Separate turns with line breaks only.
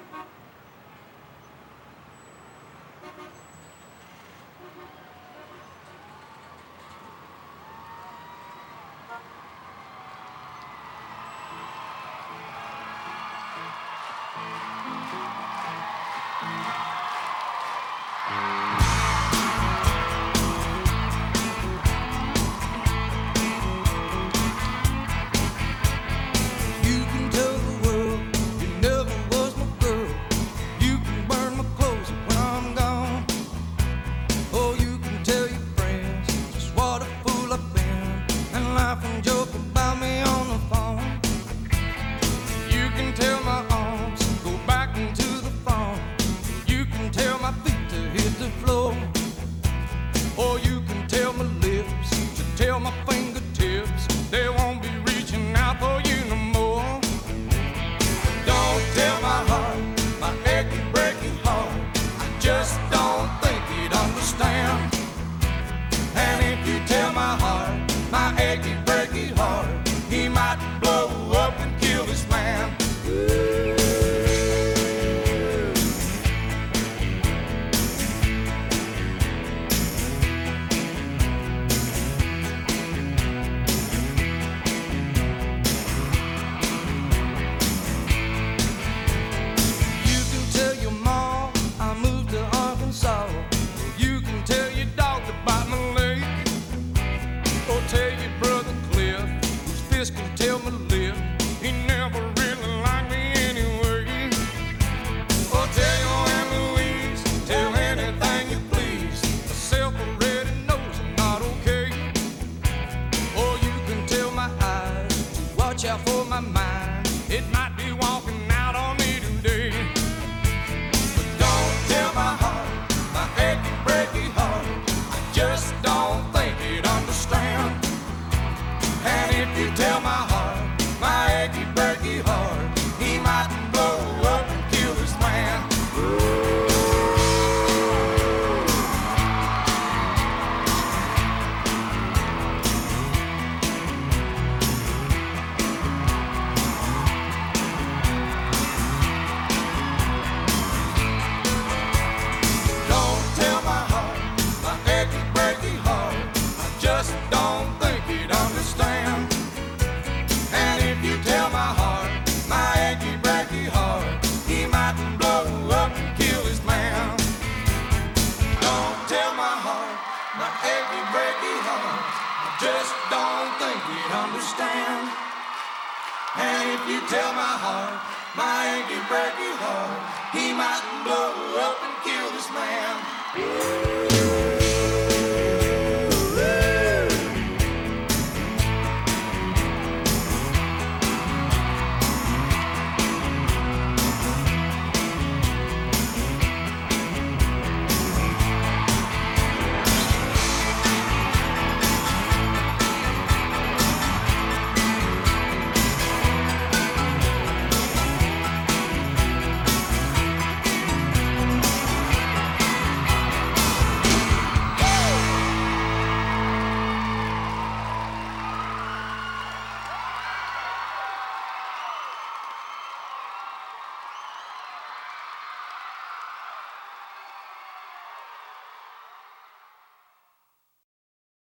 Thank you. whiskey, tell me if you tell my just don't think you'd understand. And if you tell my heart, my achy breaky heart, he might blow up and kill this man.